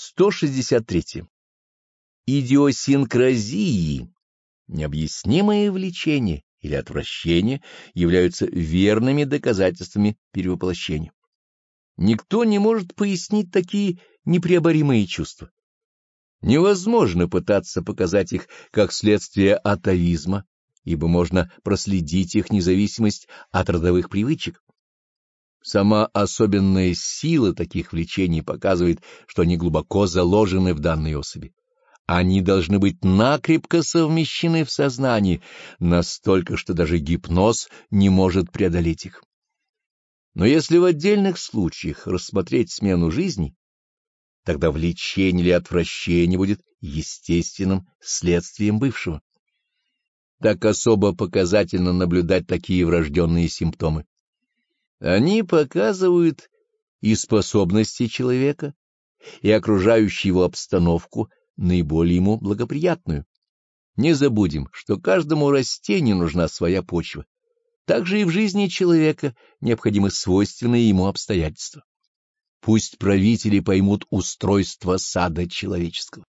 163. Идиосинкразии, необъяснимые влечения или отвращения являются верными доказательствами перевоплощения. Никто не может пояснить такие непреоборимые чувства. Невозможно пытаться показать их как следствие атовизма, ибо можно проследить их независимость от родовых привычек. Сама особенная сила таких влечений показывает, что они глубоко заложены в данной особи. Они должны быть накрепко совмещены в сознании, настолько, что даже гипноз не может преодолеть их. Но если в отдельных случаях рассмотреть смену жизни, тогда влечение или отвращение будет естественным следствием бывшего. Так особо показательно наблюдать такие врожденные симптомы. Они показывают и способности человека, и окружающую его обстановку, наиболее ему благоприятную. Не забудем, что каждому растению нужна своя почва. Также и в жизни человека необходимы свойственные ему обстоятельства. Пусть правители поймут устройство сада человеческого.